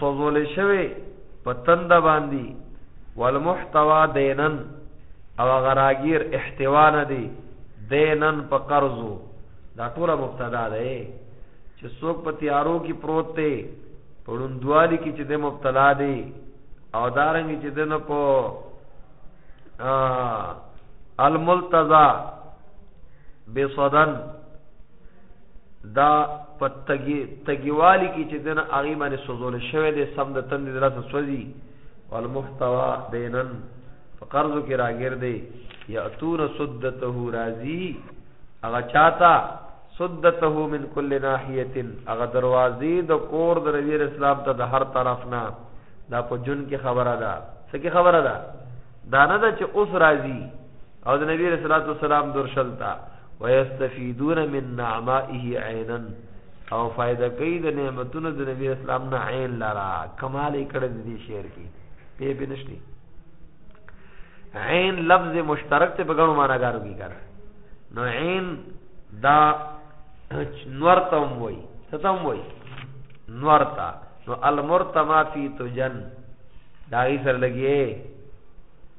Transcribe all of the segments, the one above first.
سوزول شوی په تنده باندی والمحتوا دینن او غراګیر احتوا نه دی دینن په قرضو دا ټوله مبتدا ده چې څوک په تیارو کې پروت دی په ړوندوالي کې چې د مبتلا دی او دارنګ چې دنه په الملتزا بصدن دا په تګي تګيوالي کې چې دنه هغه باندې سوزول شوی دی سم د تند درسه سوزي والمحتوا دینن په قرضو کې راګر دی یاتون سدته رازی هغه چاته سدته من کل ناحیه هغه دروازې د کور د نبی اسلام ته د هر طرف نه دا په جون کې خبره ده څه کې خبره ده دا نه ده چې اوس راځي او د نبی رسول الله سلام درشلتا ويستفيدون من نعمائه عينا او فائدہ کوي د نعمتونو د نبی اسلام نه عین لرا کمال کړه د دې شعر کې په به نشتی عین لفظ مشترک ته په غنو معنا ګارو کې کار نو عین دا نور تم وای ستم وای نور تا نو المرتما فی تجن دا یې سره لګي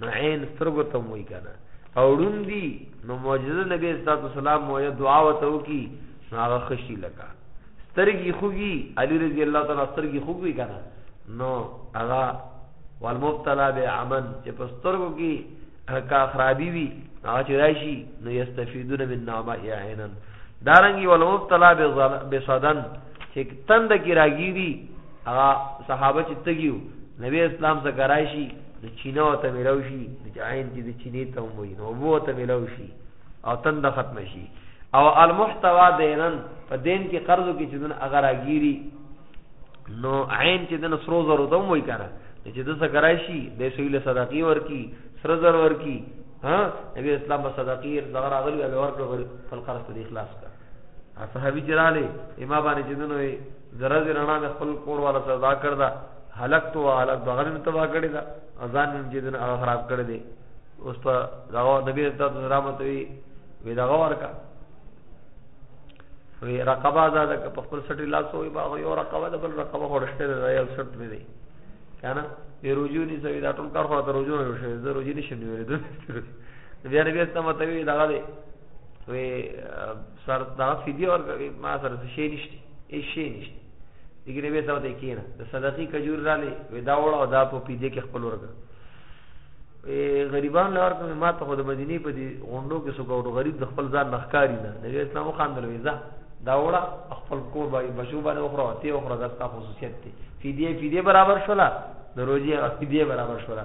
نو عین سترګو ته موي کنه او ړوندي نو معجزه نبی صلوات والسلام مو یو دعا وته وکي نو هغه خشي لکه سترګي خوږي علي رضی الله تعالی سترګي خوږي کنه نو هغه والمبتلا بعمن چې په سترګو کې کا خرابي وي هغه چې راشي نو یستفیدون من نعماء عینا دارنګي والمبتلا بصدن چې تند کې راګيري هغه صحابه چې تګیو نبی اسلام څخه راشي نو چینه او ته ملاو شي چې عین چې د چینې ته هم وي نو بو ته ملاو شي او تند ختم شي او المحتوا دینن په دین کې قرضو کې چې دن اگر اگیری نو عین چې دن سرو زرو ته هم وي کنه چې د څه کرای شي د سویل صدقې ورکی سر زر ورکی ها نبی اسلام په صدقې زغر اغلی او ورکړ خپل قرض ته اخلاص کړ صحابي جراله امام باندې چې دنو درځي رڼا مې خپل کور والا سره دا کړ دا هلک تو هلک دغه مې تبا کړی دا اذان مې چې دن هغه خراب کړی دی اوس ته دغه نبی رسول الله رحمت وی وی دغه ورکا وی رقبه آزاد ک په خپل سټی لاس وی باغ یو رقبه د بل رقبه خورشته دی یو سټ مې دی کنه ای رجوع نه سوي دا ټول کار خو ته رجوع نه شي زه رجوع نشم نیولې بیا نبی اسلام ته وی دغه دی وی سر دا فدیه ورکوي ما سره څه شي نشته هیڅ شي نشته دغه نبی سره ته کینه د صدقې کجور را لې وې دا وړه او دا په پیدې کې خپل ورګه غریبان لور کوم ما ته خود مدینه په دې غونډو کې څوک او غریب د خپل ځان نخکاری نه نبی اسلام خواندل وې ځه دا وړه خپل کور باندې بشو باندې اخرى او ته اخرى دستا خصوصیت دي فدیه فدیه برابر شولا د روزي فدیه برابر شولا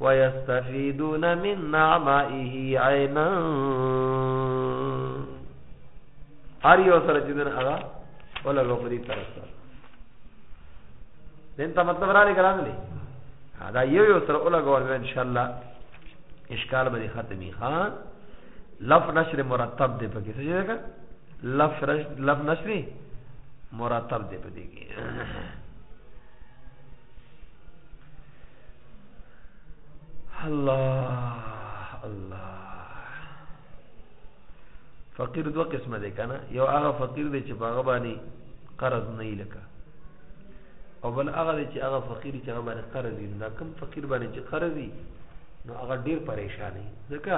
ويستفيدون من نعمائه عينا هر یو سره چې دن هغه ولا غفري طرف سره دین ته مطلب را لګران لې دا یو یو سره ولا غور ان شاء الله اشکال به ختمي خان لف نشر مرتب دی پکې څه شي ده لف رش لف نشر مرتب دی پکې الله الله فقیر دوه قسمه دی کنه یو هغه فقیر دی چې باغ باندې قرض نه لکه او بل هغه دی چې هغه فقیر چې هغه باندې قرض دی نو کوم فقیر باندې چې قرض دی نو هغه ډیر پریشان دی ځکه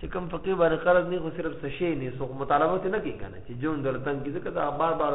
چې کوم فقیر باندې قرض نه خو صرف سشي نه سو مطالبه نه کوي کنه چې جون درتن کې ځکه دا بار بار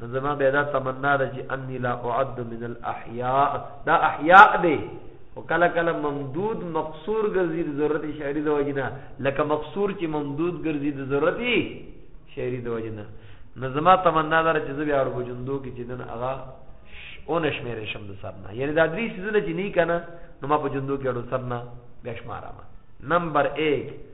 نو زما بیا دا تمنا ده چې انی لا اعد من الاحیاء دا احیاء دی او کله کله ممدود مقصور ګرځي د ضرورت شاعری د وجنه لکه مقصور چې ممدود ګرځي د ضرورت شاعری د وجنه نظما تمنا دار چې زبې اړو جندو کې چې دن اغا اون شمیرې شم د سرنا یعنی دا درې سيزونه چې نه کنا نو ما په جندو کې اړو سرنا بیا شمارم نمبر 1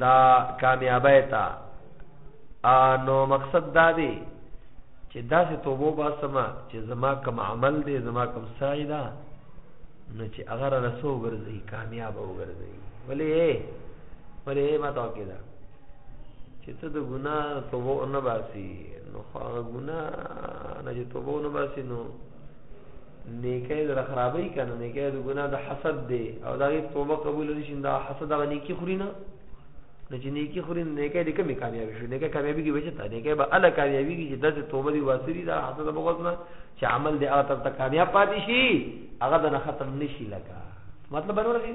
دا کامیابی تا نو مقصد دا دی چې داسې توبه باسمه چې زما کم عمل دی زما کم سعی ده نو چې هغه را رسو ګرځي کامیاب وګرځي ولې ولې ما تا کې ده چې ته د ګناه توبه نه باسي نو هغه ګناه نه چې توبه نه باسي نو نیکه زړه خرابې کنه نیکه د ګناه د حسد دی او دا غي توبه قبول نشي دا حسد هغه نیکی خوري نه نو چې نیکی خوري نیکه دې کمی کامیاب شي نیکه کامیابی کې بچ ته نیکه به الله کامیابی کې چې داسې توبه دی واسري دا حسد په غوښنه چې عمل دې هغه تر ته کامیاب پاتې شي هغه د نه ختم نشي لکه مطلب نور دی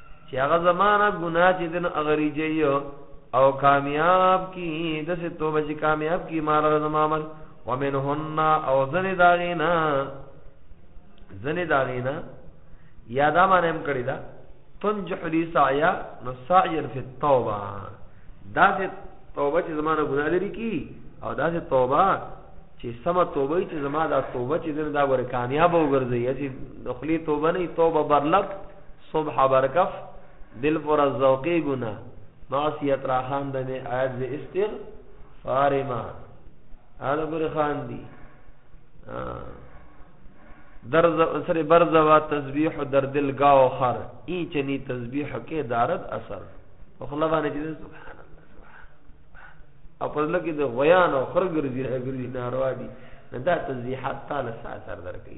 چی هغه زمانه ګناه چی دن اغریجی او کامیاب کی دسی توبه چی کامیاب کی مال را زمامل ومنهن او زن داغینا زن داغینا یادا معنی هم کړی دا تنجح لی سعیا نو سعیا فی التوبه دا سی توبه چی زمانه ګناه لري کی او دا سی توبه چې سم توبه چې زما دا توبه چې دا ور کامیاب وګرځي چې دخلی توبه نه توبه برلک صبح برکف دل پر ذوقی گنا معصیت را خان د می آیت ز استغ فارما اده پر خان دی در سر برزوا تسبیح در دل گاو خر ای چنی تسبیح کې دارد اثر او خلبانه چې سبحان الله سبحان او پر لکه د غیان او خر ګرځي ګرځي ناروا دي دا تسبیحات تعالی ساتر درکې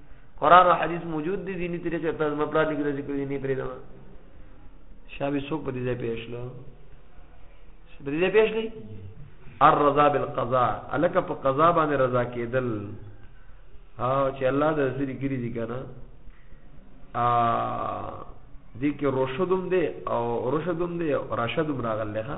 قران او حدیث موجود دي دیني طریقې ته زما پلان کې ذکر دي نه پرې دا شابه سوق په دې ځای پیښ لو په دې ځای پیښ لې الرضا بالقضاء الک په قضا باندې رضا کېدل او چې الله د ذری ګری دي کنه ا دې کې رشدوم دې او رشدوم دې رشدوم راغله ها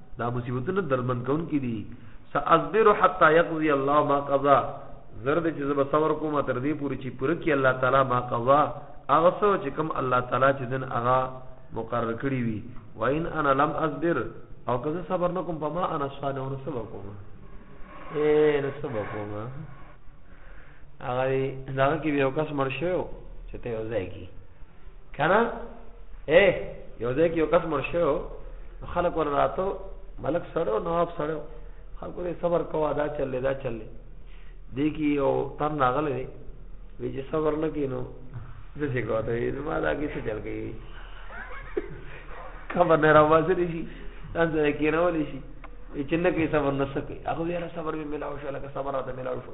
دا مصیبتونه دردمن کوونکي دي. سأصبر حتی یقضی الله ما قضا، زر دی چې زه به صبر کوم تر دې پورې چې پوره کړي الله تعالی ما قضا، هغه څه چې کوم الله تعالی چې دن هغه مقرر کړي وي. وان انا لم اصبر، او که زه صبر نه کوم په ما انا صانع نو څه به کوم؟ اے نو څه به کوم؟ هغه دغه کې یو کس مړ شوی چې ته یو ځای کې کنه اے یو ځای کې یو کس مړ شو خلک ور راتو ملک سره نواب سره خلکو دې صبر کوه دا چلې دا چلې دې کې یو تر ناغله دی وی چې صبر نه کینو زه څه کوته وی ما دا کې څه چل گئی خبر نه راوځل شي دا ځای کې نه ولې شي چې نه کې صبر نه سکے هغه یې صبر به ملاو شو لکه صبر راته ملاو شو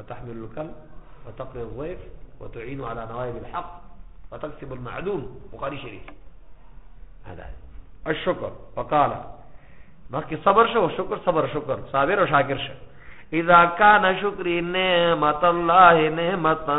وتحمل الكل وتقري الضيف وتعين على نوائب الحق وتكسب المعدوم بخاری شریف هذا الشكر وقال مخکې صبر شو شکر صبر شکر صابر او شاکر شو اذا كان شكري نعمت الله نعمتا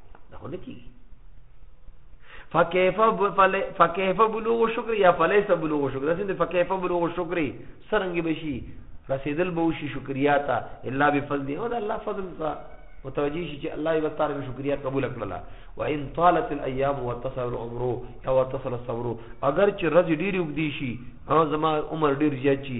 دا خو نه کیږي فكيف فكيف بلوغ شکر یا فلیس بلوغ شکر دا څنګه فكيف بلوغ شکر سرنګ بشي رسیدل به وشي شکریا ته الا بفضل او دا الله فضل ته متوجی شي چې الله یې تعالی شکریا قبول کړله و ان طالت الايام واتصل العمر او واتصل الصبر اگر چې رز ډیر وګدي شي او زما عمر ډیر زیات شي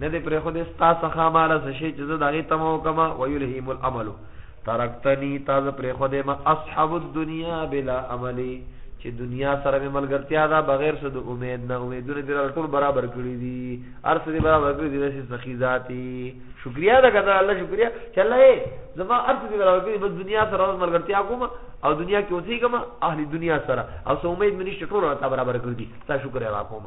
نه دې پرې خو دې ستا څخه ماله څه شي چې زه د هغې تمه وکړم ویلهیم العمل ترکتنی تا زه پرې خو دې ما اصحاب الدنیا بلا عملی چې دنیا سره مې ملګرتیا ده بغیر څه د امید نه امیدونه دې را ټول برابر کړي دي هر څه دې برابر کړي دي داسې سخي ذاتي شکریا ده کنه الله شکریا چې الله یې زما هر څه دې برابر کړي بس دنیا سره اوس ملګرتیا کوم او دنیا کې اوسېږم اهل دنیا سره او څه امید مې نشته ټول راته برابر کړي دي تا شکر ادا کوم